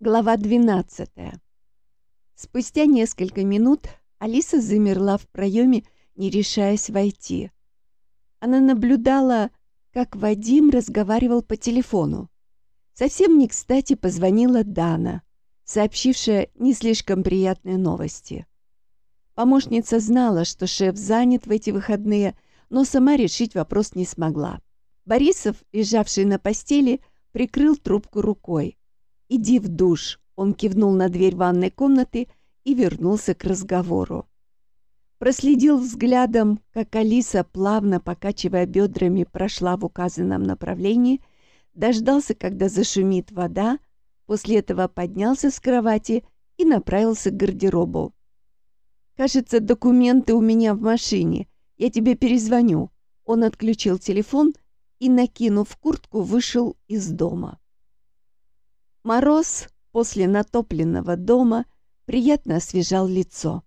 Глава 12. Спустя несколько минут Алиса замерла в проеме, не решаясь войти. Она наблюдала, как Вадим разговаривал по телефону. Совсем не кстати позвонила Дана, сообщившая не слишком приятные новости. Помощница знала, что шеф занят в эти выходные, но сама решить вопрос не смогла. Борисов, лежавший на постели, прикрыл трубку рукой. «Иди в душ», — он кивнул на дверь ванной комнаты и вернулся к разговору. Проследил взглядом, как Алиса, плавно покачивая бедрами, прошла в указанном направлении, дождался, когда зашумит вода, после этого поднялся с кровати и направился к гардеробу. «Кажется, документы у меня в машине. Я тебе перезвоню». Он отключил телефон и, накинув куртку, вышел из дома. Мороз после натопленного дома приятно освежал лицо.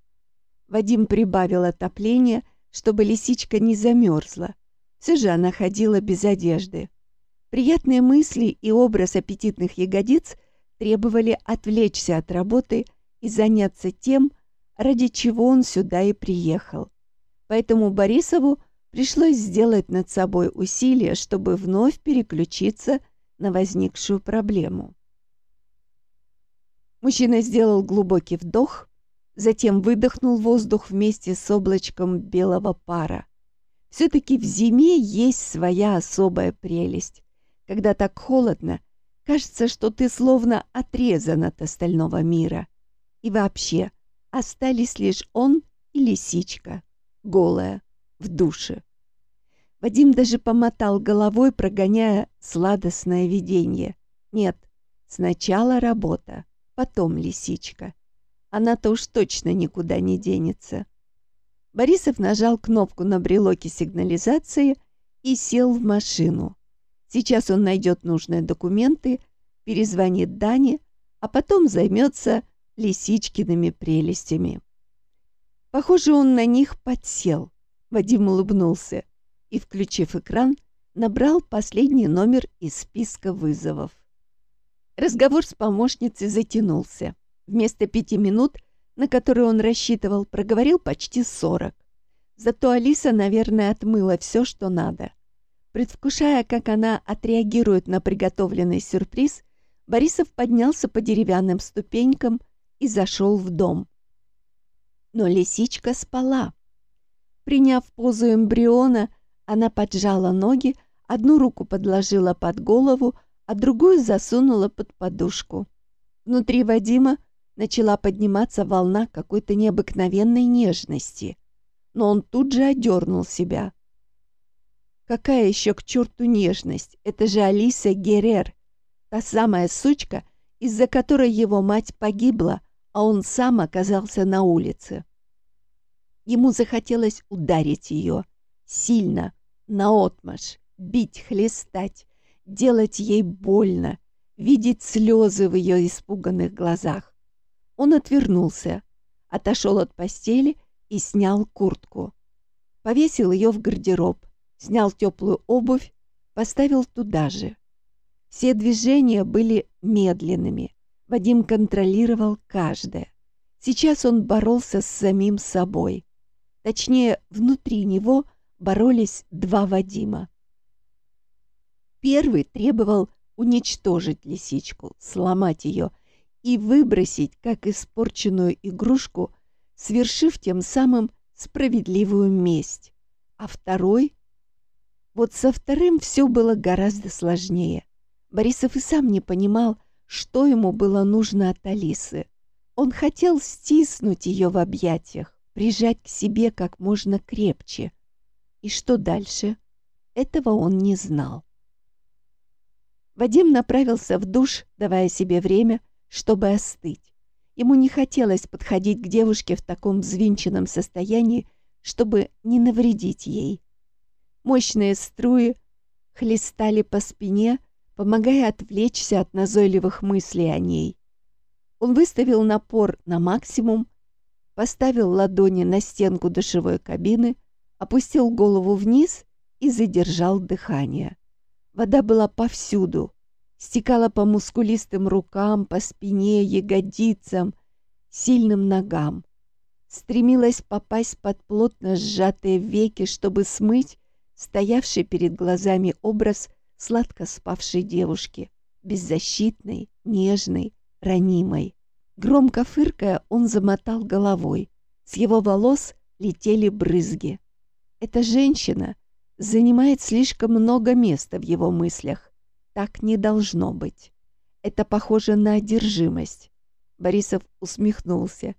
Вадим прибавил отопление, чтобы лисичка не замерзла. Все же она ходила без одежды. Приятные мысли и образ аппетитных ягодиц требовали отвлечься от работы и заняться тем, ради чего он сюда и приехал. Поэтому Борисову пришлось сделать над собой усилие, чтобы вновь переключиться на возникшую проблему. Мужчина сделал глубокий вдох, затем выдохнул воздух вместе с облачком белого пара. Все-таки в зиме есть своя особая прелесть. Когда так холодно, кажется, что ты словно отрезан от остального мира. И вообще, остались лишь он и лисичка, голая, в душе. Вадим даже помотал головой, прогоняя сладостное видение. Нет, сначала работа потом лисичка. Она-то уж точно никуда не денется. Борисов нажал кнопку на брелоке сигнализации и сел в машину. Сейчас он найдет нужные документы, перезвонит Дане, а потом займется лисичкиными прелестями. Похоже, он на них подсел. Вадим улыбнулся и, включив экран, набрал последний номер из списка вызовов. Разговор с помощницей затянулся. Вместо пяти минут, на которые он рассчитывал, проговорил почти сорок. Зато Алиса, наверное, отмыла все, что надо. Предвкушая, как она отреагирует на приготовленный сюрприз, Борисов поднялся по деревянным ступенькам и зашел в дом. Но лисичка спала. Приняв позу эмбриона, она поджала ноги, одну руку подложила под голову, а другую засунула под подушку. Внутри Вадима начала подниматься волна какой-то необыкновенной нежности, но он тут же одернул себя. Какая еще к черту нежность? Это же Алиса Герер, та самая сучка, из-за которой его мать погибла, а он сам оказался на улице. Ему захотелось ударить ее, сильно, наотмашь, бить, хлестать, делать ей больно, видеть слезы в ее испуганных глазах. Он отвернулся, отошел от постели и снял куртку. Повесил ее в гардероб, снял теплую обувь, поставил туда же. Все движения были медленными. Вадим контролировал каждое. Сейчас он боролся с самим собой. Точнее, внутри него боролись два Вадима. Первый требовал уничтожить лисичку, сломать ее и выбросить, как испорченную игрушку, свершив тем самым справедливую месть. А второй... Вот со вторым все было гораздо сложнее. Борисов и сам не понимал, что ему было нужно от Алисы. Он хотел стиснуть ее в объятиях, прижать к себе как можно крепче. И что дальше? Этого он не знал. Вадим направился в душ, давая себе время, чтобы остыть. Ему не хотелось подходить к девушке в таком взвинченном состоянии, чтобы не навредить ей. Мощные струи хлестали по спине, помогая отвлечься от назойливых мыслей о ней. Он выставил напор на максимум, поставил ладони на стенку душевой кабины, опустил голову вниз и задержал дыхание. Вода была повсюду. стекала по мускулистым рукам, по спине, ягодицам, сильным ногам. Стремилась попасть под плотно сжатые веки, чтобы смыть стоявший перед глазами образ сладко спавшей девушки, беззащитной, нежной, ранимой. Громко фыркая, он замотал головой. С его волос летели брызги. Эта женщина занимает слишком много места в его мыслях. Так не должно быть. Это похоже на одержимость. Борисов усмехнулся.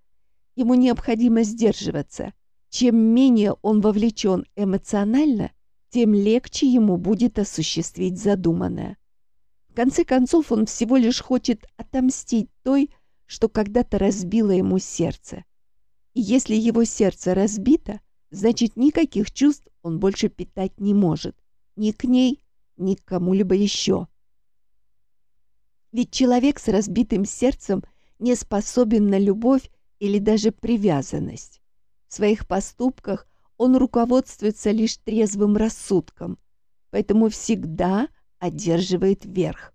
Ему необходимо сдерживаться. Чем менее он вовлечен эмоционально, тем легче ему будет осуществить задуманное. В конце концов, он всего лишь хочет отомстить той, что когда-то разбило ему сердце. И если его сердце разбито, значит, никаких чувств он больше питать не может. Ни к ней, ни к кому-либо еще. Ведь человек с разбитым сердцем не способен на любовь или даже привязанность. В своих поступках он руководствуется лишь трезвым рассудком, поэтому всегда одерживает верх.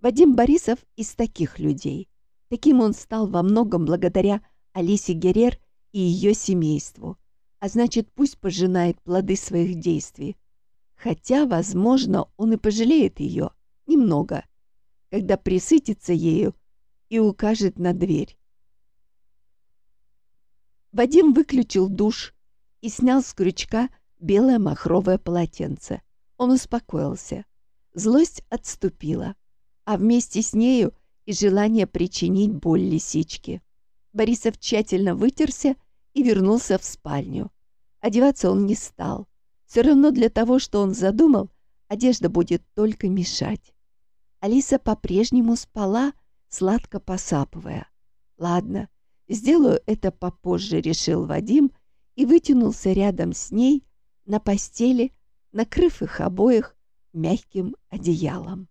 Вадим Борисов из таких людей. Таким он стал во многом благодаря Алисе Герер и ее семейству, а значит, пусть пожинает плоды своих действий. Хотя, возможно, он и пожалеет ее немного, когда присытится ею и укажет на дверь. Вадим выключил душ, и снял с крючка белое махровое полотенце. Он успокоился. Злость отступила, а вместе с нею и желание причинить боль лисичке. Борисов тщательно вытерся и вернулся в спальню. Одеваться он не стал. Все равно для того, что он задумал, одежда будет только мешать. Алиса по-прежнему спала, сладко посапывая. «Ладно, сделаю это попозже», — решил Вадим и вытянулся рядом с ней на постели, накрыв их обоих мягким одеялом.